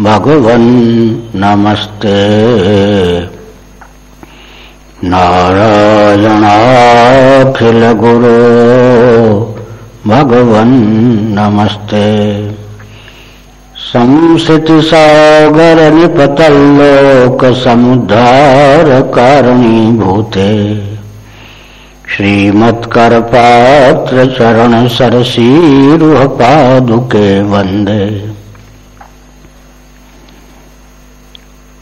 भगवन् नमस्ते। नारायणाखिलगुरो भगवन् नमस्ते। संस्थिति सागर निपतलोक समुद्धार कारणी भूते श्रीमत्करपात्र चरण सरसीरुह पादुके श्रीमत्करपात्रचरणसरसीरुहपादुके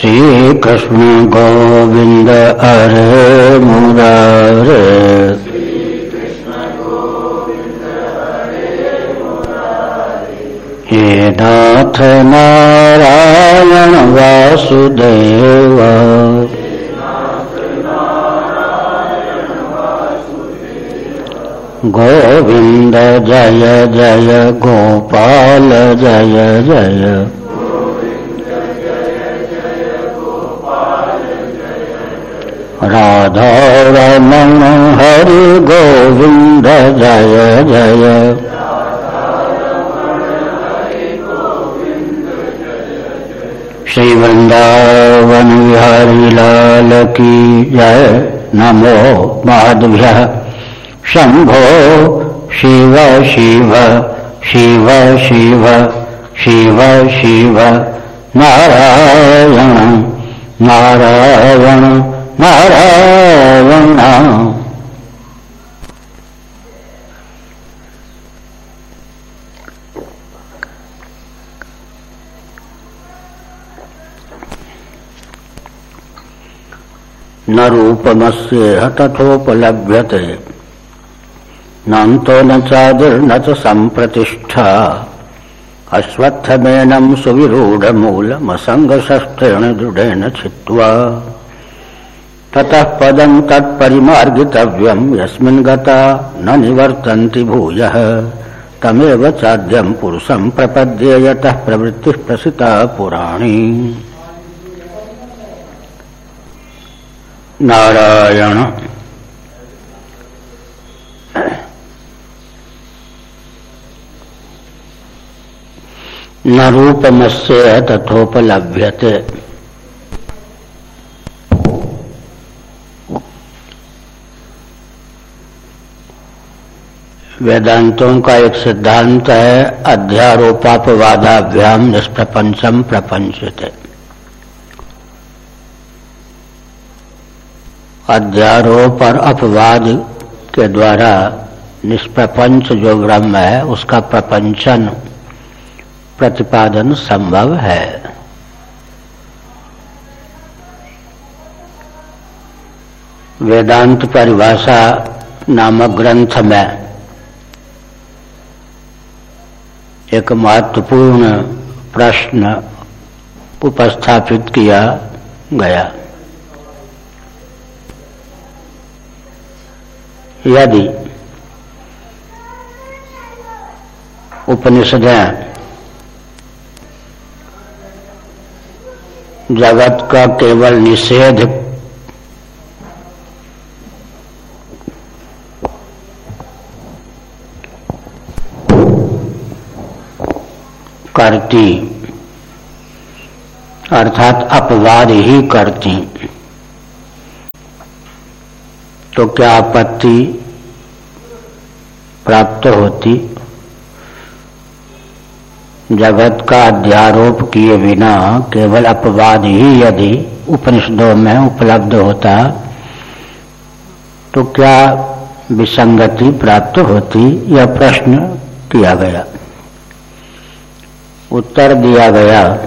श्री कृष्ण गोविंद अरे मुरारे। हे नाथ नारायण वासुदेव। गोविंद जय जय गोपाल जय जय। राधा रमण हरि गोविंद जय जय। श्री वृंदावन विहारी लाल की जय। नमो माधव्य। शंभो शिव शिव शिव शिव शिव शिव। नारायण नारायण। नारायण न रूपमस्येह तथोपलभ्यते नान्तो न चादिर्न च सम्प्रतिष्ठा। अश्वत्थमेनं सुविरूढमूलमसङ्गशस्त्रेण दृढेन ततः पदं तत्परिमार्गितव्यं, यस्मिन् गता न निवर्तन्ति भूय। तमेव चाद्यं पुरुषं प्रपद्ये यतः प्रवृत्तिः प्रसिता पुराणी। नारायण। न रूपमस्य तथोपलभ्यते। वेदांतों का एक सिद्धांत है, अध्यारोपापवादाभ्याम निष्प्रपंचम प्रपंचते अध्यारोप और अपवाद के द्वारा निष्प्रपंच जो ब्रह्म है, उसका प्रपंचन, प्रतिपादन संभव है। वेदांत परिभाषा नामक ग्रंथ में एक महत्वपूर्ण प्रश्न उपस्थापित किया गया। यदि उपनिषदें जगत का केवल निषेध करती। अर्थात अपवाद ही करती। तो क्या आपत्ति प्राप्त होती? जगत का अध्यारोप किए बिना केवल अपवाद ही यदि उपनिषदों में उपलब्ध होता तो क्या विसंगति प्राप्त होती? यह प्रश्न किया गया। उत्तर दिया गया।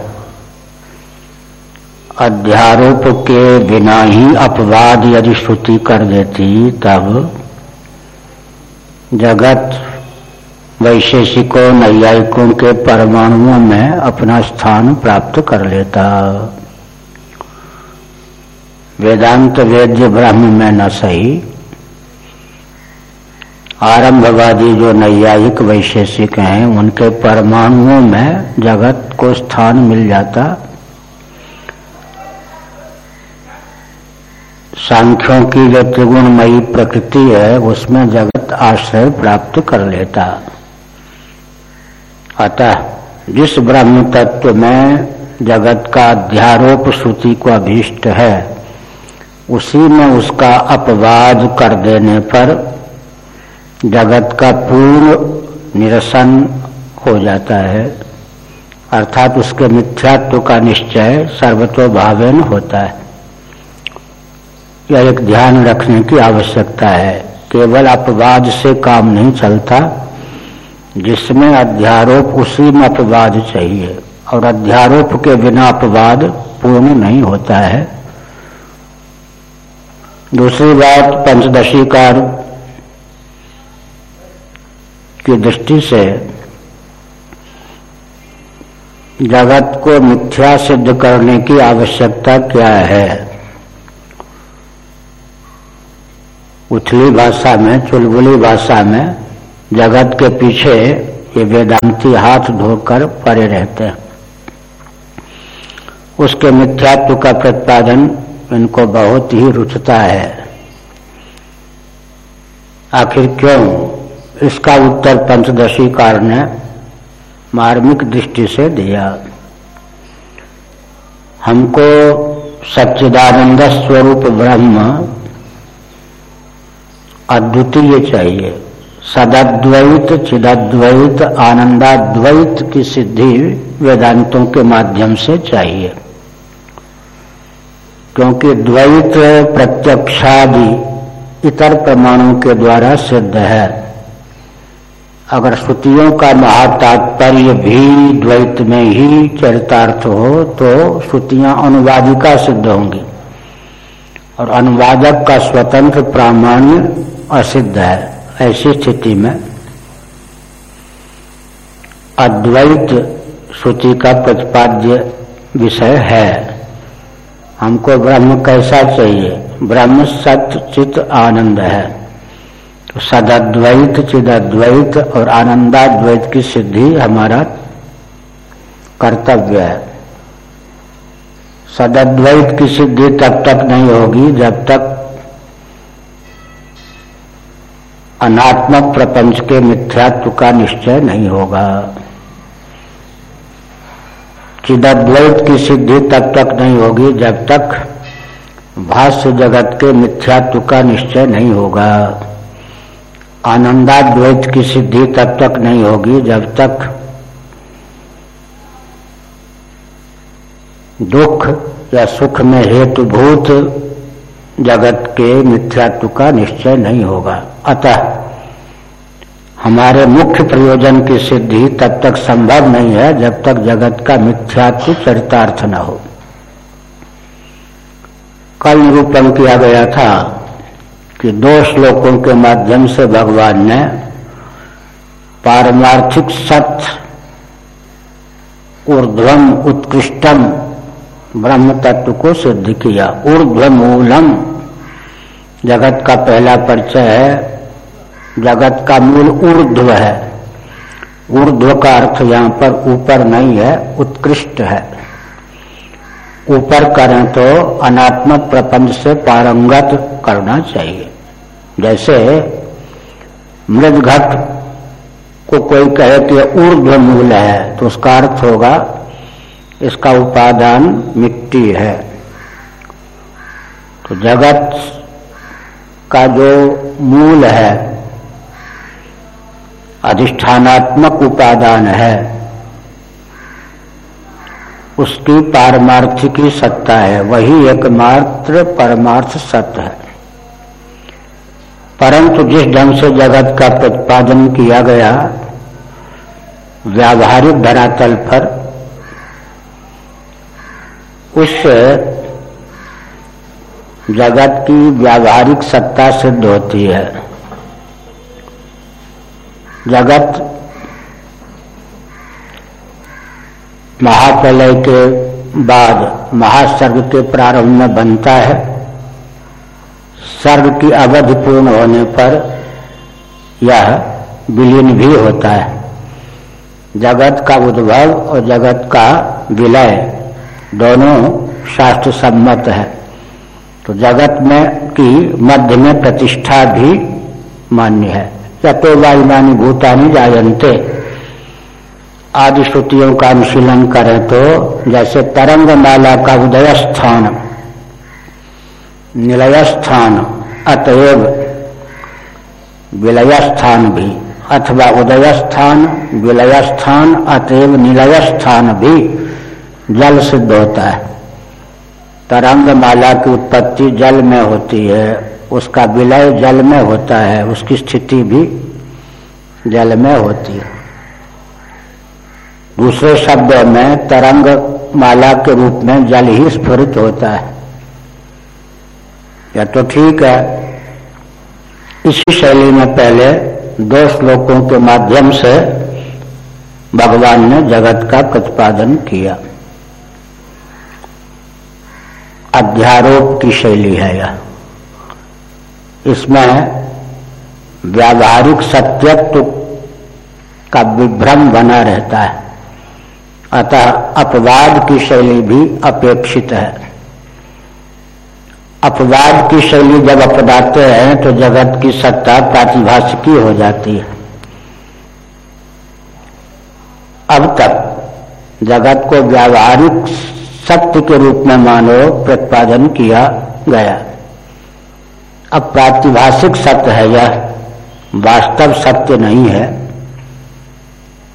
अध्यारोप के बिना ही अपवाद यदि श्रुति कर देती, तब जगत वैशेषिकों, नैयायिकों के परमाणुओं में अपना स्थान प्राप्त कर लेता। वेदांत वेद्य ब्रह्म में न सही। आरंभवादी जो नैयायिक वैशेषिक हैं, उनके परमाणुओं में जगत को स्थान मिल जाता। सांख्यों की जो त्रिगुणमयी प्रकृति है, उसमें जगत आश्रय प्राप्त कर लेता। अतः, जिस ब्रह्म तत्व में जगत का अध्यारोप श्रुति को अभीष्ट है, उसी में उसका अपवाद कर देने पर जगत का पूर्ण निरसन हो जाता है। अर्थात उसके मिथ्यात्व का निश्चय सर्वतोभावेन होता है। यह एक ध्यान रखने की आवश्यकता है। केवल अपवाद से काम नहीं चलता। जिसमें अध्यारोप, उसी में अपवाद चाहिए। और अध्यारोप के बिना अपवाद पूर्ण नहीं होता है। दूसरी बात पंचदशीकार की दृष्टि से जगत को मिथ्या सिद्ध करने की आवश्यकता क्या है? उथली भाषा में, चुलबुली भाषा में जगत के पीछे ये वेदांती हाथ धोकर पड़े रहते हैं। उसके मिथ्यात्व का प्रतिपादन इनको बहुत ही रुचता है। आखिर क्यों इसका उत्तर पंचदशी कार ने मार्मिक दृष्टि से दिया। हमको सच्चिदानंद स्वरूप ब्रह्म अद्वितीय चाहिए। सदद्वैत, चिदद्वैत, आनंदाद्वैत की सिद्धि वेदांतों के माध्यम से चाहिए। क्योंकि द्वैत, प्रत्यक्षादि इतर प्रमाणों के द्वारा सिद्ध है। अगर श्रुतियों का महातात्पर्य भी द्वैत में ही चरितार्थ हो तो श्रुतियाँ अनुवादिका सिद्ध होंगी। और अनुवादक का स्वतंत्र प्रामाण्य असिद्ध है, ऐसी स्थिति में अद्वैत श्रुति का प्रतिपाद्य विषय है। हमको ब्रह्म कैसा चाहिए? ब्रह्म सत्य, चित्त, आनंद है। तो सदद्वैत, चिदद्वैत और आनंदाद्वैत की सिद्धि हमारा कर्तव्य है। सदद्वैत की सिद्धि तब तक नहीं होगी जब तक अनात्मक प्रपंच के मिथ्यात्व का निश्चय नहीं होगा। चिदद्वैत की सिद्धि तब तक नहीं होगी जब तक भाष्य जगत के मिथ्यात्व का निश्चय नहीं होगा। आनंदाद्वैत की सिद्धि तब तक नहीं होगी जब तक दुख या सुख में हेतुभूत जगत के मिथ्यात्व का निश्चय नहीं होगा। अतः हमारे मुख्य प्रयोजन की सिद्धि तब तक संभव नहीं है जब तक जगत का मिथ्यात्व चरितार्थ न हो। कल निरूपण किया गया था। कि दो श्लोकों के माध्यम से भगवान ने पारमार्थिक सत्य, ऊर्ध्वम उत्कृष्टम ब्रह्म तत्व को सिद्ध किया। ऊर्ध्व मूलम जगत का पहला परिचय है, जगत का मूल ऊर्ध्व है। ऊर्ध्व का अर्थ यहाँ पर ऊपर नहीं है, उत्कृष्ट है। ऊपर करें तो अनात्मक प्रपंच से पारंगत करना चाहिए। जैसे मृद घट को कोई कहे कि ऊर्ध्व मूल है तो उसका अर्थ होगा, इसका उपादान मिट्टी है। तो जगत का जो मूल है, अधिष्ठानात्मक उपादान है, उसकी पारमार्थ की सत्ता है, वही एकमात्र परमार्थ सत्य है। परंतु जिस ढंग से जगत का प्रतिपादन किया गया, व्यावहारिक धरातल पर, उस जगत की व्यावहारिक सत्ता सिद्ध होती है। जगत महाप्रलय के बाद महासर्ग के प्रारंभ में बनता है। सर्ग की अवधि पूर्ण होने पर यह विलीन भी होता है। जगत का उद्भव और जगत का विलय दोनों शास्त्र सम्मत है। तो जगत में की मध्य में प्रतिष्ठा भी मान्य है। या तो वायुमानी भूतानी जायंते आदि श्रुतियों का अनुशीलन करें तो जैसे तरंग माला का उदय स्थान निलय स्थान अतएव विलय स्थान भी, अथवा उदय स्थान विलय स्थान अतएव निलय स्थान भी जल सिद्ध होता है। तरंग माला की उत्पत्ति जल में होती है, उसका विलय जल में होता है, उसकी स्थिति भी जल में होती है। दूसरे शब्दों में तरंग माला के रूप में जल ही स्फुरित होता है। या तो ठीक है। इसी शैली में पहले दो श्लोकों के माध्यम से भगवान ने जगत का प्रतिपादन किया। अध्यारोप की शैली है यह। इसमें व्यावहारिक सत्यत्व का विभ्रम बना रहता है। अतः अपवाद की शैली भी अपेक्षित है। अपवाद की शैली जब अपनाते हैं तो जगत की सत्ता प्रातिभाषिकी हो जाती है। अब तक जगत को व्यावहारिक सत्य के रूप में मानो, प्रतिपादन किया गया। अब प्रातिभाषिक सत्य है यह, वास्तव सत्य नहीं है,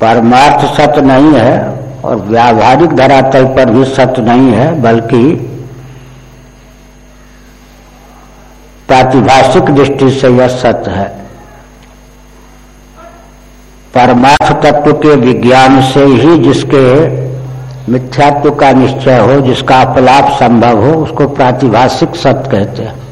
परमार्थ सत्य नहीं है, और व्यावहारिक धरातल पर भी सत्य नहीं है, बल्कि प्रातिभाषिक दृष्टि से यह सत्य है। परमार्थ तत्व के विज्ञान से ही जिसके मिथ्यात्व का निश्चय हो, जिसका अपलाप संभव हो, उसको प्रातिभाषिक सत्य कहते हैं।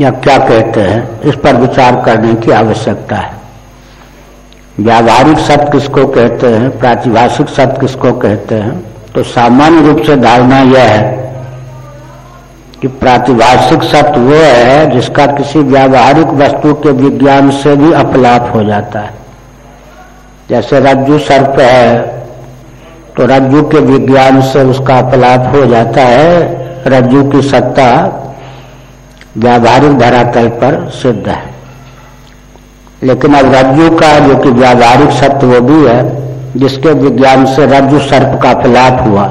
या क्या कहते हैं? इस पर विचार करने की आवश्यकता है। व्यावहारिक सत्य किसको कहते हैं? प्रातिभाषिक सत्य किसको कहते हैं? तो सामान्य रूप से धारणा यह है कि प्रातिभाषिक सत्य वो है जिसका किसी व्यावहारिक वस्तु के विज्ञान से भी अपलाप हो जाता है। जैसे रज्जु सर्प है तो रज्जु के विज्ञान से उसका अपलाप हो जाता है। रज्जु की सत्ता व्यावहारिक धरातल पर सिद्ध है। लेकिन अब रज्जु का जो कि व्यावहारिक सत्य वो भी है जिसके विज्ञान से रज्जु सर्प का फलाप हुआ।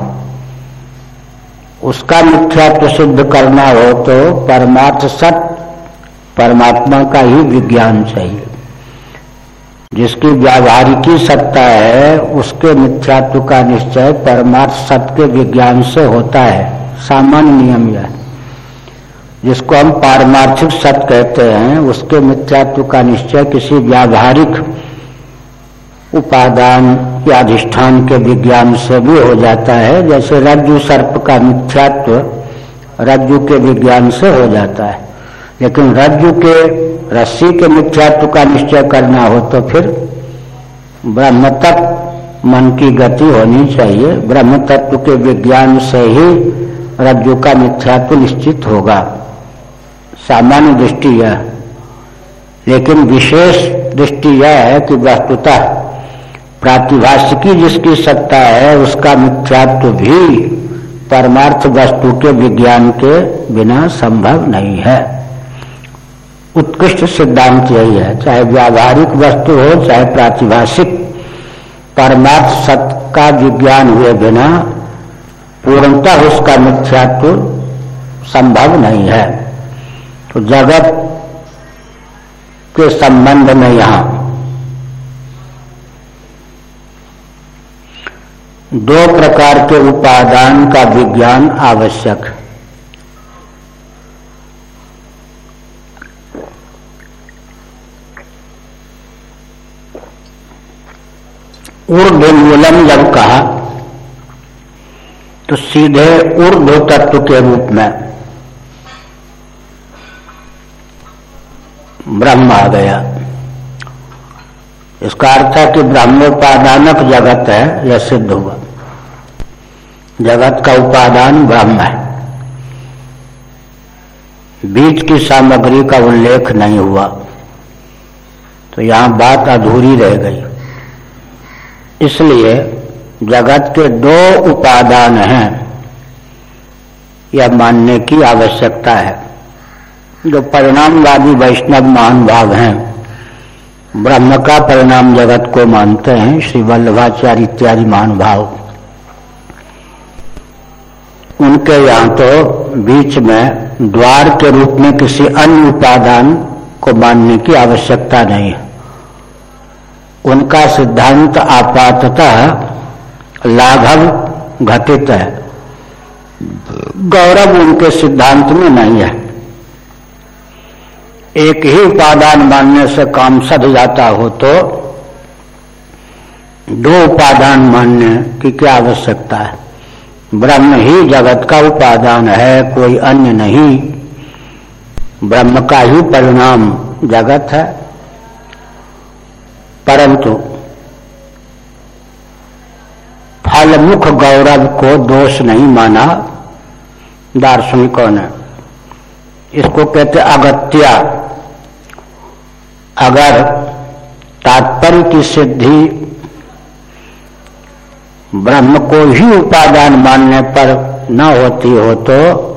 उसका मिथ्यात्व सिद्ध करना हो तो परमार्थ सत्य, परमात्मा का ही विज्ञान चाहिए। जिसकी व्यावहारिकी सत्ता है, उसके मिथ्यात्व का निश्चय परमार्थ सत्य के विज्ञान से होता है। सामान्य नियम यह जिसको हम पारमार्थिक सत्य कहते हैं, उसके मिथ्यात्व का निश्चय किसी व्यावहारिक उपादान अधिष्ठान के विज्ञान से भी हो जाता है, जैसे रज्जु सर्प का मिथ्यात्व रज्जु के विज्ञान से हो जाता है। लेकिन रज्जु के रस्सी के मिथ्यात्व का निश्चय करना हो तो फिर ब्रह्म तत्व मन की गति होनी चाहिए। ब्रह्म तत्व के विज्ञान से ही रज्जु का मिथ्यात्व निश्चित होगा। सामान्य दृष्टि यह। लेकिन विशेष दृष्टि यह है कि वस्तुतः प्रातिभाषिकी जिसकी सत्ता है, उसका मिथ्यात्व भी परमार्थ वस्तु के विज्ञान के बिना संभव नहीं है। उत्कृष्ट सिद्धांत यही है, चाहे व्यावहारिक वस्तु हो, चाहे प्रातिभाषिक। परमार्थ सत्य का विज्ञान हुए बिना पूर्णतः उसका मिथ्यात्व संभव नहीं है। तो जगत के संबंध में यहाँ दो प्रकार के उपादान का विज्ञान आवश्यक। ऊर्ध्वमूलम जब कहा तो सीधे ऊर्ध्व तत्व के रूप में ब्रह्म आ गया। इसका अर्थ है कि ब्रह्मोपादानक जगत है, यह सिद्ध हुआ। जगत का उपादान ब्रह्म है। बीच की सामग्री का उल्लेख नहीं हुआ। तो यहाँ बात अधूरी रह गई। इसलिए जगत के दो उपादान हैं, यह मानने की आवश्यकता है। जो परिणामवादी वैष्णव महान भाव हैं ब्रह्म का परिणाम जगत को मानते हैं, श्री वल्लभाचार्य इत्यादि महानुभाव। उनके यहाँ तो बीच में द्वार के रूप में किसी अन्य उपादान को मानने की आवश्यकता नहीं है। उनका सिद्धांत आपातः लाघव घटित है। गौरव उनके सिद्धांत में नहीं है। एक ही उपादान मानने से काम सध जाता हो तो दो उपादान मानने की क्या आवश्यकता है? ब्रह्म ही जगत का उपादान है, कोई अन्य नहीं। ब्रह्म का ही परिणाम जगत है। परंतु फलमुख गौरव को दोष नहीं माना दार्शनिकों ने। इसको कहते अगत्या। अगर तात्पर्य की सिद्धि ब्रह्म को ही उपादान मानने पर न होती हो तो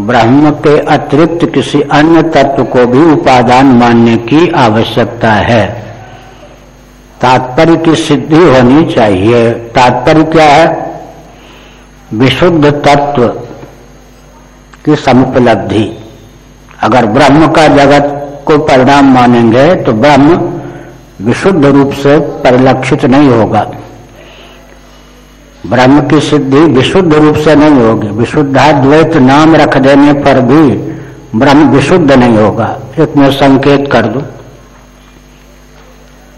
ब्रह्म के अतिरिक्त किसी अन्य तत्व को भी उपादान मानने की आवश्यकता है। तात्पर्य की सिद्धि होनी चाहिए। तात्पर्य क्या है? विशुद्ध तत्व की समुपलब्धि। अगर ब्रह्म का जगत को परिणाम मानेंगे तो ब्रह्म विशुद्ध रूप से परिलक्षित नहीं होगा। ब्रह्म की सिद्धि विशुद्ध रूप से नहीं होगी। विशुद्धाद्वैत नाम रख देने पर भी ब्रह्म विशुद्ध नहीं होगा। एक मैं संकेत कर दू।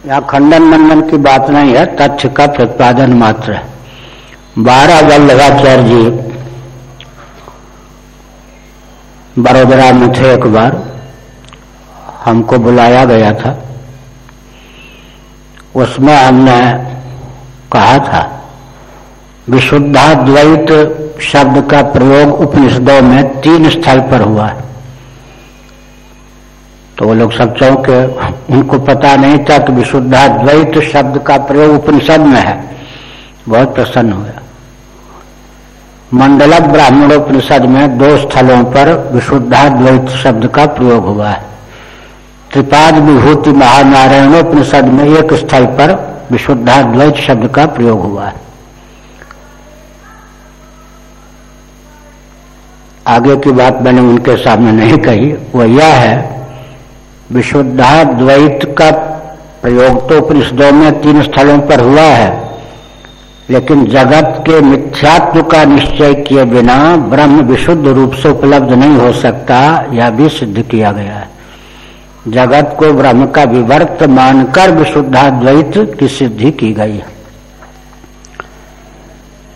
या खंडन मंडन की बात नहीं है, तथ्य का प्रतिपादन मात्र है। बारह वल्लभाचार्य जी, बड़ोदरा में थे एक बार। हमको बुलाया गया था। उसमें हमने कहा था, विशुद्धाद्वैत शब्द का प्रयोग उपनिषदों में तीन स्थल पर हुआ है। तो वो लोग सब चौंके उनको पता नहीं था कि विशुद्धाद्वैत शब्द का प्रयोग उपनिषद में है। बहुत प्रसन्न हुआ मंडल ब्राह्मणोपनिषद में दो स्थलों पर विशुद्धाद्वैत शब्द का प्रयोग हुआ है। त्रिपाद विभूति महानारायणोपनिषद में एक स्थल पर विशुद्धाद्वैत शब्द का प्रयोग हुआ है। आगे की बात मैंने उनके सामने नहीं कही, वो यह है, विशुद्धाद्वैत का प्रयोग तो उपनिषदों में तीन स्थलों पर हुआ है, लेकिन जगत के मिथ्यात्व का निश्चय किए बिना ब्रह्म विशुद्ध रूप से उपलब्ध नहीं हो सकता, यह भी सिद्ध किया गया है। जगत को ब्रह्म का विवर्त मानकर विशुद्धाद्वैत की सिद्धि की गई। है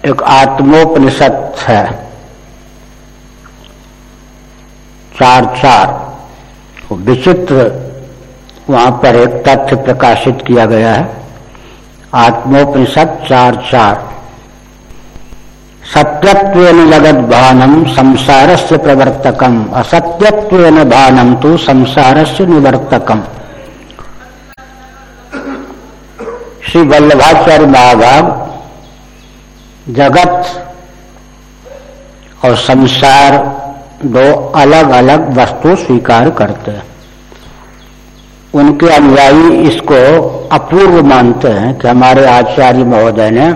एक आत्मोपनिषद है। चार चार। विचित्र, वहाँ पर एक तथ्य प्रकाशित किया गया है। आत्मोपनिषद चार चार। सत्यत्व जगद भानम संसार से प्रवर्तकम। असत्यत्व भानम तो संसार से निवर्तकम। श्री वल्लभाचार्य महाभाग जगत और संसार दो अलग अलग वस्तु स्वीकार करते हैं। उनके अनुयायी इसको अपूर्व मानते हैं कि हमारे आचार्य महोदय ने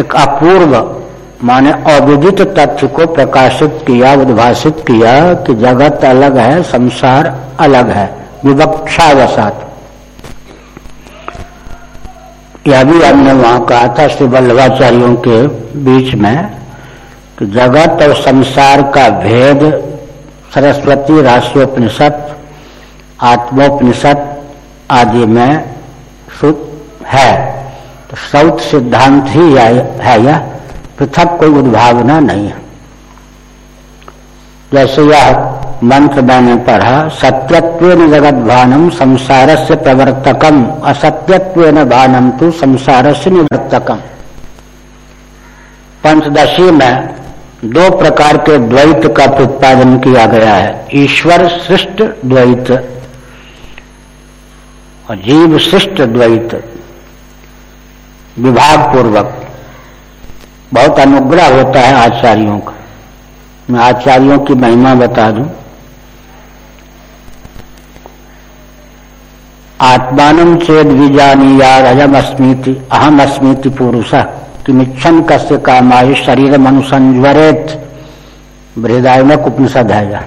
एक अपूर्व माने अविदित तथ्य को प्रकाशित किया, उद्भाषित किया कि जगत अलग है, संसार अलग है विवक्षावसात यह भी हमने वहाँ कहा था श्री वल्लभाचार्यों के बीच में कि जगत और संसार का भेद, सरस्वती राष्ट्रोपनिषद, आत्मोपनिषद आदि में है। तो सौत सिद्धांत ही है, यह पृथक कोई उद्भावना नहीं है। जैसे यह मंत्र मैंने पढ़ा सत्यत्व जगत भानम संसार से प्रवर्तकम असत्यत्व भानम तो संसार से निवर्तकम। पंचदशी में दो प्रकार के द्वैत का प्रतिपादन किया गया है। ईश्वर सृष्ट द्वैत और जीव सृष्ट द्वैत। विभाग पूर्वक बहुत अनुग्रह होता है आचार्यों का। मैं आचार्यों की महिमा बता दूँ। आत्मान चेद विजानी यार अयम अस्मीति अहम अस्मीति पुरुष। किमिच्छन कस्य कामाय शरीर मनुसंज्वरेत बृहदाय में उपनिषद है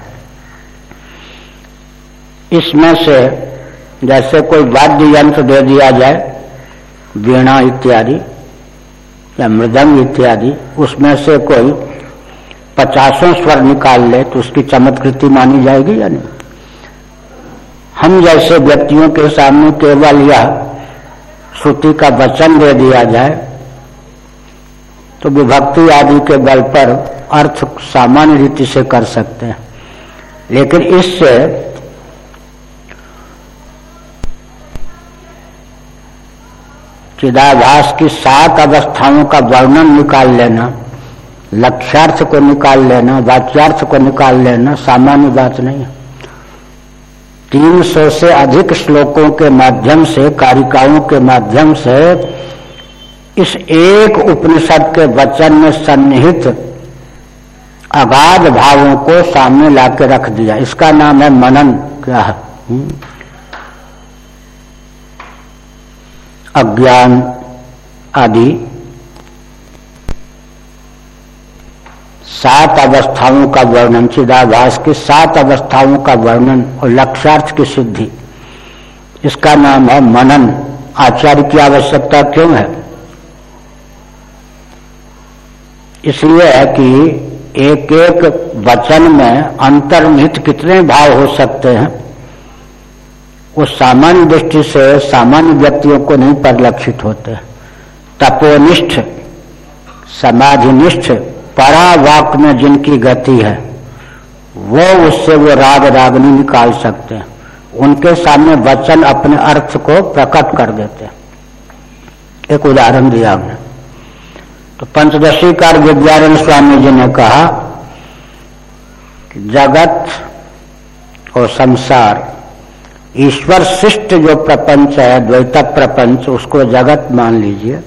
इसमें से जैसे कोई वाद्य यंत्र दे दिया जाए, वीणा इत्यादि या मृदंग इत्यादि, उसमें से कोई पचासों स्वर निकाल ले तो उसकी चमत्कृति मानी जाएगी या नहीं? हम जैसे व्यक्तियों के सामने केवल यह श्रुति का वचन दे दिया जाए तो विभक्ति आदि के बल पर अर्थ सामान्य रीति से कर सकते हैं। लेकिन इससे चिदाभास की सात अवस्थाओं का वर्णन निकाल लेना, लक्ष्यार्थ को निकाल लेना, वाच्यार्थ को निकाल लेना सामान्य बात नहीं। है तीन सौ से अधिक श्लोकों के माध्यम से, कारिकाओं के माध्यम से इस एक उपनिषद के वचन में सन्निहित अगाध भावों को सामने लाके रख दिया। इसका नाम है मनन, क्या? है अज्ञान आदि। सात अवस्थाओं का वर्णन, चिदाभास की सात अवस्थाओं का वर्णन और लक्ष्यार्थ की सिद्धि। इसका नाम है मनन। आचार्य की आवश्यकता क्यों है? इसलिए है कि एक एक वचन में अंतर्निहित कितने भाव हो सकते हैं? वो सामान्य दृष्टि से सामान्य व्यक्तियों को नहीं परिलक्षित होते। तपोनिष्ठ, समाधिनिष्ठ परावाक में जिनकी गति है, वो उससे वो राग रागनी निकाल सकते हैं। उनके सामने वचन अपने अर्थ को प्रकट कर देते हैं। एक उदाहरण दिया हमने। तो पंचदशी कार विद्यारण स्वामी जी ने कहा कि जगत और संसार ईश्वर शिष्ट जो प्रपंच है, द्वैत प्रपंच, उसको जगत मान लीजिए।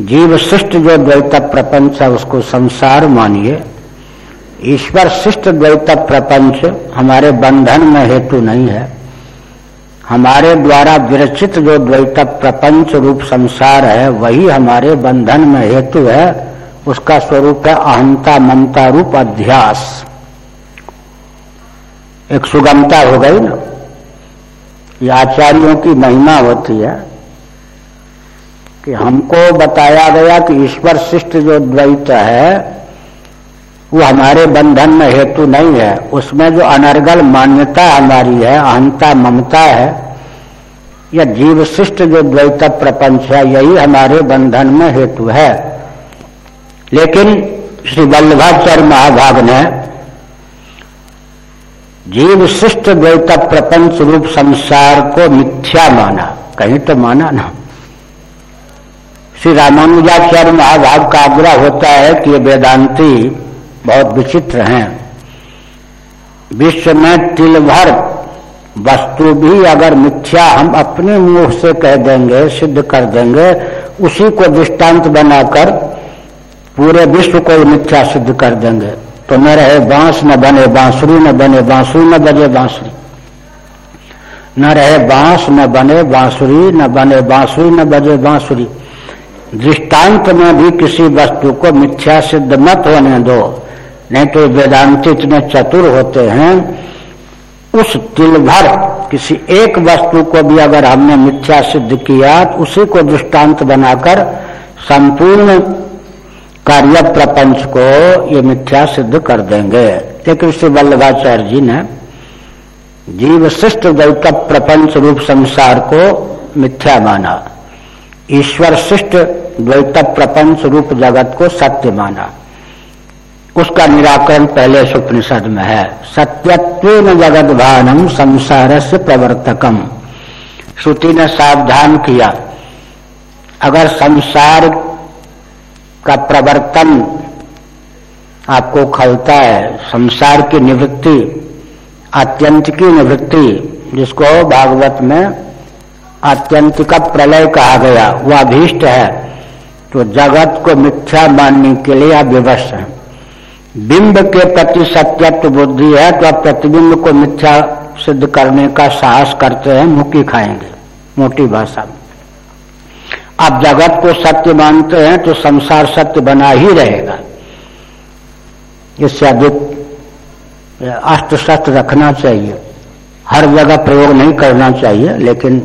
जीव शिष्ट जो द्वैत प्रपंच है, उसको संसार मानिए। ईश्वर शिष्ट द्वैत प्रपंच हमारे बंधन में हेतु नहीं है। हमारे द्वारा विरचित जो द्वैत प्रपंच रूप संसार है, वही हमारे बंधन में हेतु है। उसका स्वरूप है अहंता ममता रूप अध्यास। एक सुगमता हो गई ना? आचार्यों की महिमा होती है कि हमको बताया गया कि ईश्वर शिष्ट जो द्वैत है, वो हमारे बंधन में हेतु नहीं है। उसमें जो अनर्गल मान्यता हमारी है, अहंता ममता है, या जीव शिष्ट जो द्वैत प्रपंच है, यही हमारे बंधन में हेतु है। लेकिन श्री वल्लभाचार्य महाभाग ने जीव शिष्ट द्वैत प्रपंच रूप संसार को मिथ्या माना। कहीं तो माना ना। श्री रामानुजाचार्य महाभाव का आग्रह होता है कि ये वेदांती बहुत विचित्र हैं। विश्व में तिल भर वस्तु भी अगर मिथ्या हम अपने मुँह से कह देंगे, सिद्ध कर देंगे, उसी को दृष्टांत बनाकर पूरे विश्व को मिथ्या सिद्ध कर देंगे। तो न रहे बाँस, न बने बांसुरी, न बने बांसुरी, न बजे बांसुरी। न रहे बाँस, न बने बांसुरी, न बने बांसुरी, न बजे बांसुरी। दृष्टांत में भी किसी वस्तु को मिथ्या सिद्ध मत होने दो, नहीं तो वेदांत इतने चतुर होते हैं। उस तिल भर किसी एक वस्तु को भी अगर हमने मिथ्या सिद्ध किया तो उसी को दृष्टांत बनाकर संपूर्ण कार्य प्रपंच को ये मिथ्या सिद्ध कर देंगे। लेकिन श्री वल्लभाचार्य जी ने जीव शिष्ट दैत प्रपंच रूप संसार को मिथ्या माना। ईश्वर शिष्ट द्वैत प्रपंच रूप जगत को सत्य माना। उसका निराकरण पहले उपनिषद में है। सत्यत्व जगत भानम संसार से प्रवर्तकम। श्रुति ने सावधान किया, अगर संसार का प्रवर्तन आपको खलता है। संसार की निवृत्ति अत्यंत की निवृत्ति, जिसको भागवत में अत्यंत का प्रलय कहा गया वह अभीष्ट है। तो जगत को मिथ्या मानने के लिए आप विवश है। बिंब के प्रति सत्यत्व बुद्धि है तो आप प्रतिबिंब को मिथ्या सिद्ध करने का साहस करते हैं मुक्की खाएँगे। मोटी भाषा में। आप जगत को सत्य मानते हैं तो संसार सत्य बना ही रहेगा। इससे अधिक अस्त्र शस्त्र रखना चाहिए। हर जगह प्रयोग नहीं करना चाहिए, लेकिन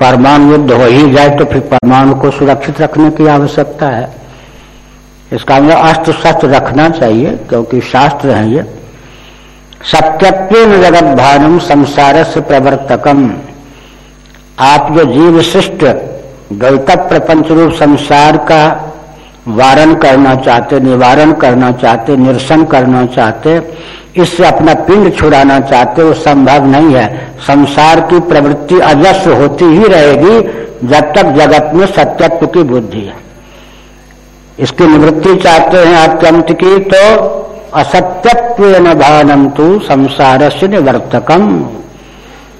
परमाणु युद्ध हो ही जाए तो फिर परमाणु को सुरक्षित रखने की आवश्यकता है। इसका मतलब अस्त्र शस्त्र रखना चाहिए, क्योंकि शास्त्र है ये। सत्यत्व जगत भानुम संसार से प्रवर्तकम। आप जो जीव शिष्ट गौत प्रपंच रूप संसार का वारण करना चाहते, निवारण करना चाहते, निरसन करना चाहते, इससे अपना पिंड छुड़ाना चाहते, वो संभव नहीं है। संसार की प्रवृत्ति अजस्व होती ही रहेगी, जब तक जगत में सत्यत्व की बुद्धि है। इसकी निवृत्ति चाहते हैं अत्यंत की तो असत्यत्व भानम तु संसार से निवर्तकम।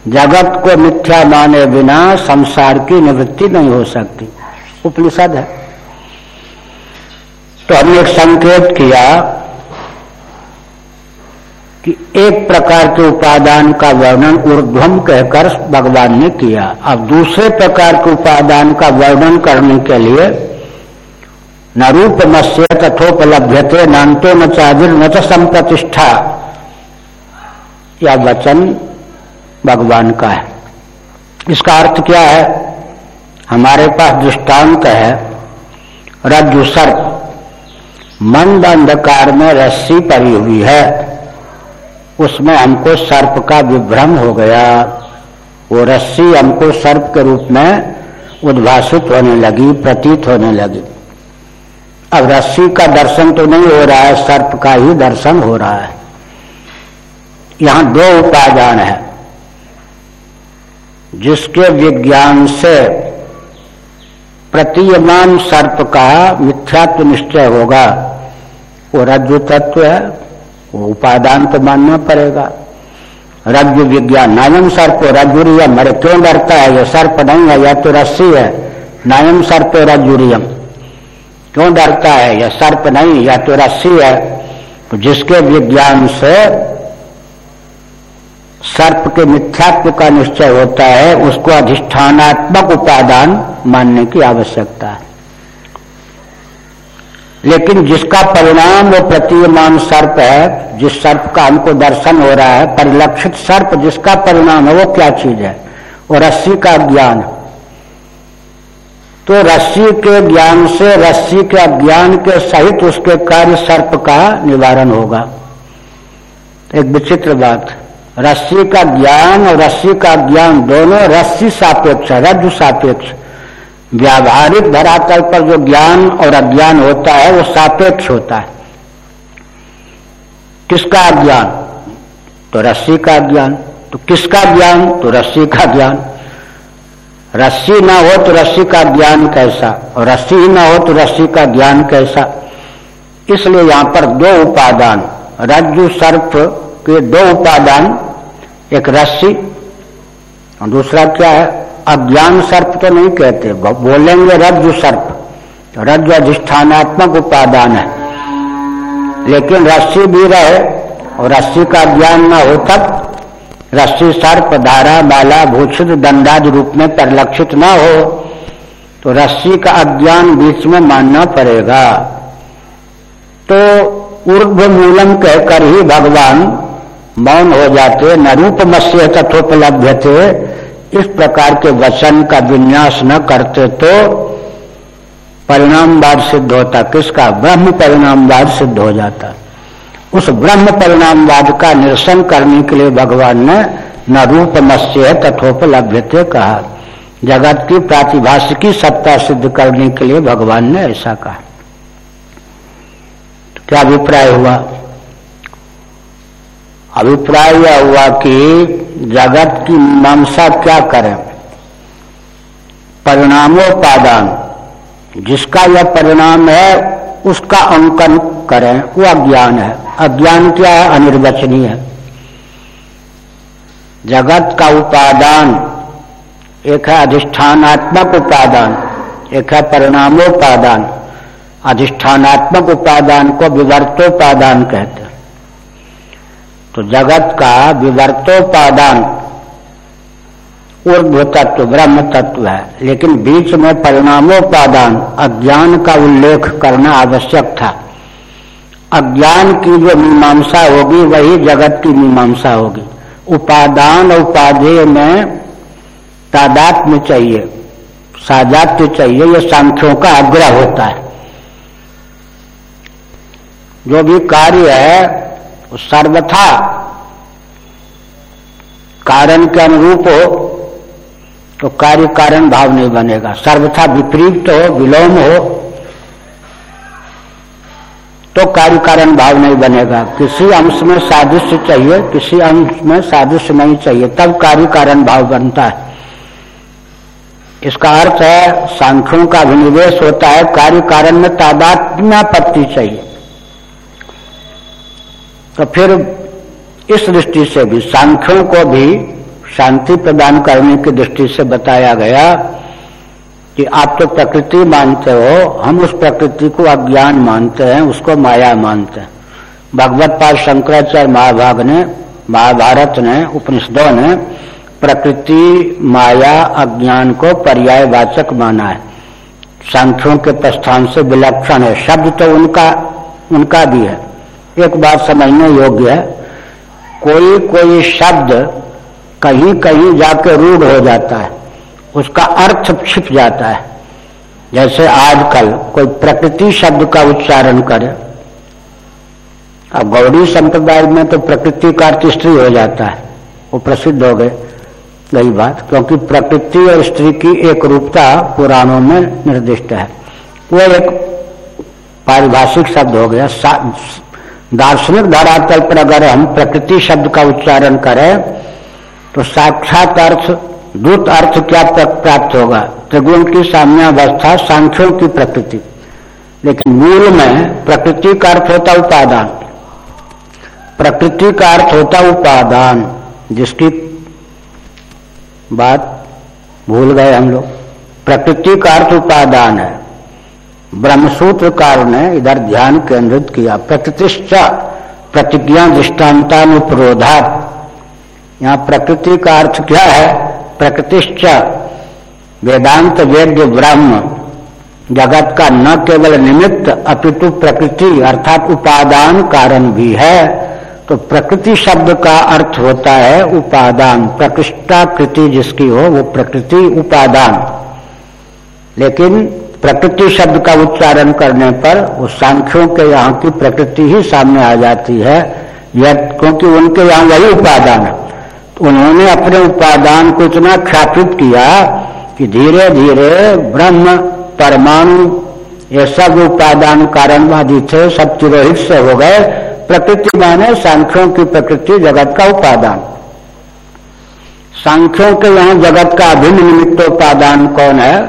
जगत को मिथ्या माने बिना संसार की निवृत्ति नहीं हो सकती। उपनिषद है। तो हमने एक संकेत किया कि एक प्रकार के उपादान का वर्णन ऊर्ध्वम कहकर भगवान ने किया। अब दूसरे प्रकार के उपादान का वर्णन करने के लिए न रूप मत्स्य तथोपलभ्यते नान्तो न चादिर न संप्रतिष्ठा। या वचन भगवान का है। इसका अर्थ क्या है? हमारे पास दृष्टांत है, रज्जु सर्प मंद अंधकार में रस्सी पड़ी हुई है। उसमें हमको सर्प का विभ्रम हो गया। वो रस्सी हमको सर्प के रूप में उद्भाषित होने लगी, प्रतीत होने लगी। अब रस्सी का दर्शन तो नहीं हो रहा है, सर्प का ही दर्शन हो रहा है। यहाँ दो उपादान है। जिसके विज्ञान से प्रतीयमान सर्प का मिथ्यात्व निश्चय होगा, वो रज्जु तत्व है, वो उपादान तो मानना पड़ेगा। रज्जु विज्ञान, नायम सर्प रजुरियम अरे क्यों डरता है? यह सर्प नहीं है, यह तो रस्सी है। नायम सर्प रजुरियम क्यों डरता है? यह सर्प नहीं, यह तो रस्सी है। तो जिसके विज्ञान से सर्प के मिथ्यात्व का निश्चय होता है, उसको अधिष्ठानात्मक उपादान मानने की आवश्यकता है। लेकिन जिसका परिणाम वो प्रतीयमान सर्प है, जिस सर्प का हमको दर्शन हो रहा है, परिलक्षित सर्प जिसका परिणाम है, वो क्या चीज़ है? वो रस्सी का ज्ञान। तो रस्सी के ज्ञान से रस्सी के अज्ञान के सहित उसके कार्य सर्प का निवारण होगा। एक विचित्र बात। रस्सी का ज्ञान और रस्सी का ज्ञान दोनों रस्सी सापेक्ष रज्जु सापेक्ष। व्यावहारिक धरातल पर जो ज्ञान और अज्ञान होता है, वो सापेक्ष होता है। किसका ज्ञान तो रस्सी का ज्ञान। तो किसका ज्ञान? तो रस्सी का ज्ञान। रस्सी ना हो तो रस्सी का ज्ञान कैसा? और रस्सी ही ना हो तो रस्सी का ज्ञान कैसा? इसलिए यहाँ पर दो उपादान, रज्जु सर्प के दो उपादान, एक रस्सी और दूसरा क्या है? अज्ञान सर्प तो नहीं कहते। बोलेंगे रज्जु सर्प। रज्जु अधिष्ठानात्मक उपादान है। लेकिन रस्सी भी रहे और रस्सी का ज्ञान न हो तब रस्सी सर्प, धारा, बाला, भूषित दंडाज रूप में परिलक्षित न हो तो रस्सी का अज्ञान बीच में मानना पड़ेगा। तो ऊर्ध्व मूलम कहकर ही भगवान मौन हो जाते, न रूप मत्स्य तथोपलब्ध थे इस प्रकार के वचन का विन्यास न करते तो परिणामवाद सिद्ध होता। किसका? ब्रह्म परिणामवाद सिद्ध हो जाता। उस ब्रह्म परिणामवाद का निरसन करने के लिए भगवान ने न रूप मत्स्य तथोपलभ्य कहा। जगत की प्रातिभाषिकी सत्ता सिद्ध करने के लिए भगवान ने ऐसा कहा। तो क्या अभिप्राय हुआ? अभिप्राय यह हुआ कि जगत की मीमांसा क्या करें? परिणामोपादान। जिसका यह परिणाम है, उसका अंकन करें। वो अज्ञान है। अज्ञान क्या है? अनिर्वचनीय है। जगत का उपादान एक है अधिष्ठानात्मक उपादान, एक है परिणामोपादान। अधिष्ठानात्मक उपादान को विवर्तोपादान कहते तो जगत का विवर्तोपादान ऊर्ध्व तत्व ब्रह्म तत्व है। लेकिन बीच में परिणामोपादान, अज्ञान का उल्लेख करना आवश्यक था। अज्ञान की जो मीमांसा होगी, वही जगत की मीमांसा होगी। उपादान उपाधेय में तादात्म्य चाहिए, साजात्य चाहिए, ये सांख्यों का आग्रह होता है। जो भी कार्य है सर्वथा कारण के अनुरूप हो तो कार्य कारण भाव नहीं बनेगा। सर्वथा विपरीत हो, विलोम हो तो कार्य कारण भाव नहीं बनेगा। किसी अंश में सादृश्य चाहिए, किसी अंश में सादृश्य नहीं चाहिए, तब कार्य कारण भाव बनता है। इसका अर्थ है, सांख्यों का अभिनिवेश होता है, कार्य कारण में तादात्म्यापत्ति चाहिए। तो फिर इस दृष्टि से भी, सांख्यों को भी शांति प्रदान करने की दृष्टि से बताया गया कि आप तो प्रकृति मानते हो, हम उस प्रकृति को अज्ञान मानते हैं, उसको माया मानते हैं। भगवत पाल शंकराचार्य महाभाग ने, महाभारत ने, उपनिषदों ने प्रकृति, माया, अज्ञान को पर्यायवाचक माना है। सांख्यों के प्रस्थान से विलक्षण है। शब्द तो उनका उनका भी है। एक बात समझने योग्य है, कोई कोई शब्द कहीं कहीं जाके रूढ़ हो जाता है, उसका अर्थ छिप जाता है। जैसे आजकल कोई प्रकृति शब्द का उच्चारण करे, अब गौड़ी संप्रदाय में तो प्रकृति का अर्थ स्त्री हो जाता है, वो प्रसिद्ध हो गए, गई बात, क्योंकि प्रकृति और स्त्री की एक रूपता पुराणों में निर्दिष्ट है। वो एक पारिभाषिक शब्द हो गया दार्शनिक धरातल पर अगर हम प्रकृति शब्द का उच्चारण करें तो साक्षात अर्थ, दूत अर्थ क्या प्राप्त होगा? त्रिगुण की साम्यावस्था सांख्यों की प्रकृति। लेकिन मूल में प्रकृति का अर्थ होता उपादान। प्रकृति का अर्थ होता उपादान, जिसकी बात भूल गए हम लोग। प्रकृति का अर्थ उपादान है। ब्रह्मसूत्रकार ने इधर ध्यान केंद्रित किया। प्रकृतिश्च प्रतिज्ञा दृष्टान्तानुप्रोधात यहाँ प्रकृति का अर्थ क्या है? प्रकृतिश्च वेदांत वेद्य ब्रह्म। जगत का न केवल निमित्त, अपितु प्रकृति अर्थात उपादान कारण भी है। तो प्रकृति शब्द का अर्थ होता है उपादान। प्रकृष्टाकृति जिसकी हो, वो प्रकृति उपादान। लेकिन प्रकृति शब्द का उच्चारण करने पर उस सांख्यों के यहाँ की प्रकृति ही सामने आ जाती है, यह क्योंकि उनके यहाँ वही उपादान है। तो उन्होंने अपने उपादान को इतना ख्यापित किया कि धीरे धीरे ब्रह्म, परमाणु, ये सब उपादान कारणवादी थे, सब तिरोहित से हो गए। प्रकृति माने सांख्यों की प्रकृति जगत का उपादान। सांख्यों के यहाँ जगत का अभिन्न निमित्तोपादान कौन है?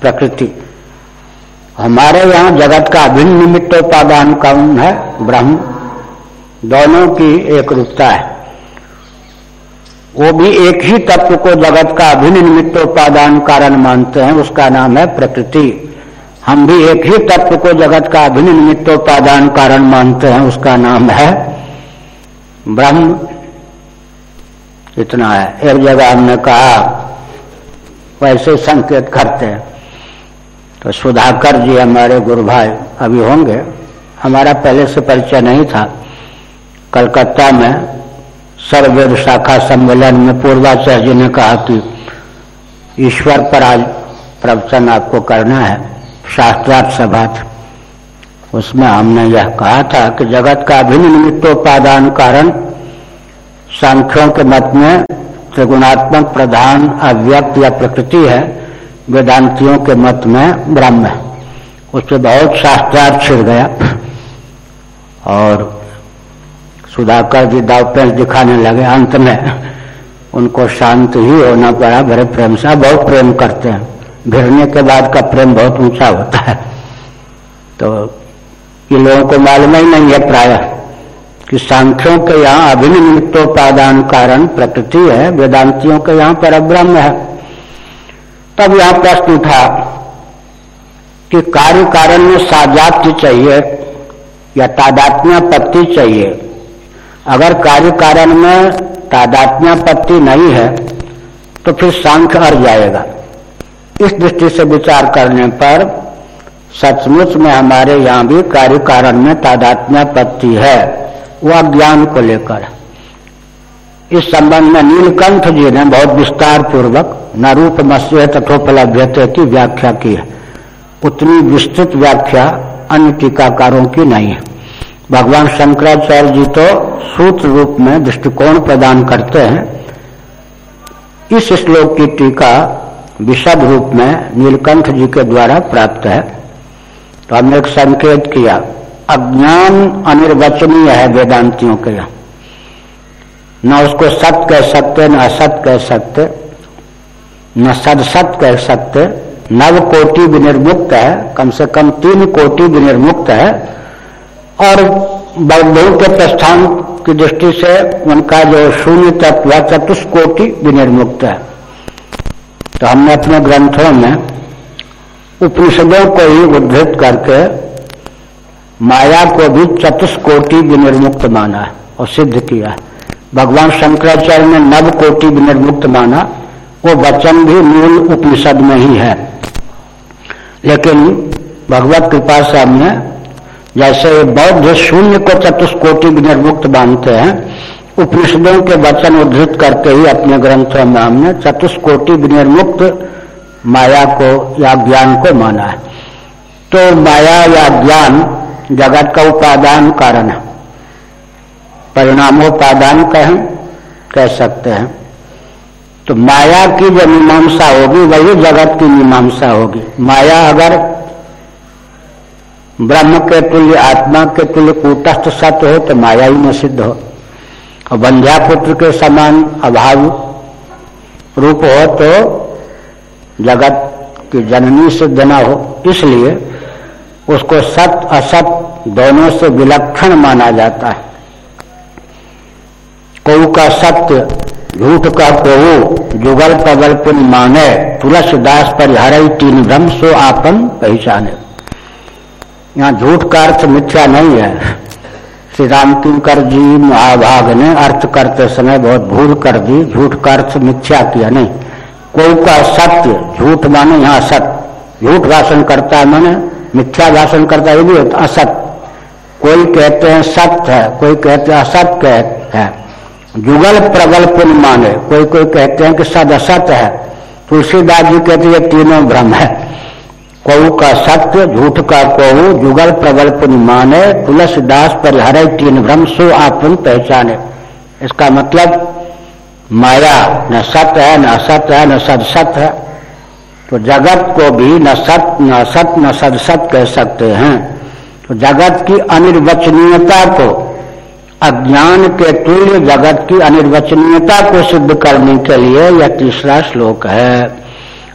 प्रकृति। हमारे यहाँ जगत का अभिन्न निमित्तोपादान कौन है? ब्रह्म। दोनों की एक रूपता है। वो भी एक ही तत्व को जगत का अभिन्न निमित्तोपादान कारण मानते हैं, उसका नाम है प्रकृति। हम भी एक ही तत्व को जगत का अभिन्न निमित्तोपादान कारण मानते हैं, उसका नाम है ब्रह्म। इतना है। एक जगह हमने कहा, वैसे संकेत करते हैं। तो सुधाकर जी हमारे गुरु भाई अभी होंगे। हमारा पहले से परिचय नहीं था। कलकत्ता में सर्वेद शाखा सम्मेलन में पूर्वाचार्य जी ने कहा कि ईश्वर पर आज प्रवचन आपको करना है। शास्त्रार्थ सभा उसमें हमने यह कहा था कि जगत का अभिन्न निमित्तोपादान कारण सांख्यों के मत में त्रिगुणात्मक प्रधान अव्यक्त या प्रकृति है। वेदांतियों के मत में ब्रह्म है। उस पर बहुत शास्त्रार्थ छिड़ गया। और सुधाकर जी दाव पेंच दिखाने लगे, अंत में उनको शांत ही होना पड़ा। बड़े प्रेम से, बहुत प्रेम करते हैं। भिड़ने के बाद का प्रेम बहुत ऊँचा होता है। तो ये लोगों को मालूम ही नहीं है प्राय कि सांख्यों के यहाँ अभिन्न निमित्तोपादान कारण प्रकृति है, वेदांतियों के यहाँ पर अब्रह्म है। तब यहाँ प्रश्न उठा कि कार्य कारण में साजात्य चाहिए या तादात्म्यापत्ति चाहिए? अगर कार्य कारण में तादात्म्यापत्ति नहीं है तो फिर सांख्य अर जाएगा। इस दृष्टि से विचार करने पर सचमुच में हमारे यहाँ भी कार्य कारण में तादात्म्यापत्ति है। वह ज्ञान को लेकर इस संबंध में नीलकंठ जी ने बहुत विस्तार पूर्वक न रूप मत्स्य तथोपलब्ध की व्याख्या की है। उतनी विस्तृत व्याख्या अन्य टीकाकारों की नहीं है। भगवान शंकराचार्य जी तो सूत्र रूप में दृष्टिकोण प्रदान करते हैं। इस श्लोक की टीका विशद रूप में नीलकंठ जी के द्वारा प्राप्त है। तो हमने एक संकेत किया, अज्ञान अनिर्वचनीय है वेदांतियों के यहाँ। न उसको सत्य कह सकते, न असत कह सकते, न सदसत कह सकते, नव कोटि विनिर्मुक्त है, कम से कम तीन कोटि विनिर्मुक्त है, और बौद्धों के प्रस्थान की दृष्टि से उनका जो शून्य तत्व है चतुष कोटि विनिर्मुक्त है। तो हमने अपने ग्रंथों में उपनिषदों को ही उद्धृत करके माया को भी चतुष्कोटि विनिर्मुक्त माना है और सिद्ध किया है। भगवान शंकराचार्य ने नव कोटि विनिर्मुक्त माना। वो वचन भी मूल उपनिषद में ही है। लेकिन भगवत कृपा से हमने, जैसे बौद्ध शून्य को चतुष्कोटि विनिर्मुक्त मानते हैं, उपनिषदों के वचन उद्धृत करते ही अपने ग्रंथों में हमने चतुष्कोटि विनिर्मुक्त माया को, या ज्ञान को माना है। तो माया या ज्ञान जगत का उपादान कारण है। परिणामोपादान कहें, कह सकते हैं। तो माया की जो मीमांसा होगी, वही जगत की मीमांसा होगी। माया अगर ब्रह्म के तुल्य, आत्मा के तुल्य, कूटस्थ सत्य हो तो माया ही न सिद्ध हो। और बंध्या पुत्र के समान अभाव रूप हो तो जगत की जननी सिद्ध न हो। इसलिए उसको सत्य असत दोनों से विलक्षण माना जाता है। कौ का सत्य झूठ का को जुगल पगल पुन माने तुलसीदास परिहर तीन भ्रम सो आपन पहचाने। यहाँ झूठ का अर्थ मिथ्या नहीं है। श्री राम किंकर जी महाभाग ने अर्थ करते समय बहुत भूल कर दी, झूठ का अर्थ मिथ्या किया नहीं। कोई का सत्य, झूठ माने यहाँ सत्य झूठ भाषण करता है माने, मिथ्या भाषण करता है भी असत। कोई कहते हैं सत्य है, कोई कहते हैं असत्य है। जुगल प्रबल पुण्य माने कोई कोई कहते हैं कि सद असत है। तुलसीदास जी कहते हैं तीनों भ्रम है। कौ का सत्य, झूठ का कौ जुगल प्रबल पुण्य माने तुलसीदास परिहर तीन भ्रम सो आपन पहचाने। इसका मतलब माया न सत्य है, न असत है, न सदसत है। तो जगत को भी न सत न असत, न सदसत कह सकते हैं। तो जगत की अनिर्वचनीयता को अज्ञान के तुल्य जगत की अनिर्वचनीयता को सिद्ध करने के लिए यह तीसरा श्लोक है।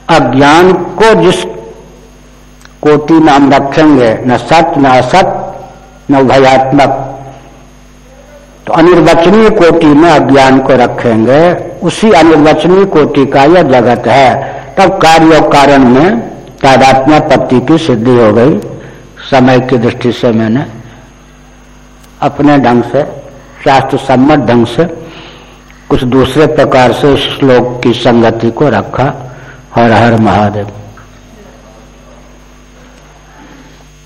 अज्ञान को जिस कोटि में हम रखेंगे, न सत्य न असत, न उभयात्मक तो अनिर्वचनीय कोटि में अज्ञान को रखेंगे। उसी अनिर्वचनीय कोटि का यह जगत है। तब कार्य और कारण में तादात्म्य पत्ति की सिद्धि हो गई। समय की दृष्टि से मैंने अपने ढंग से शास्त्र सम्मत ढंग से, कुछ दूसरे प्रकार से श्लोक की संगति को रखा, हर हर महादेव।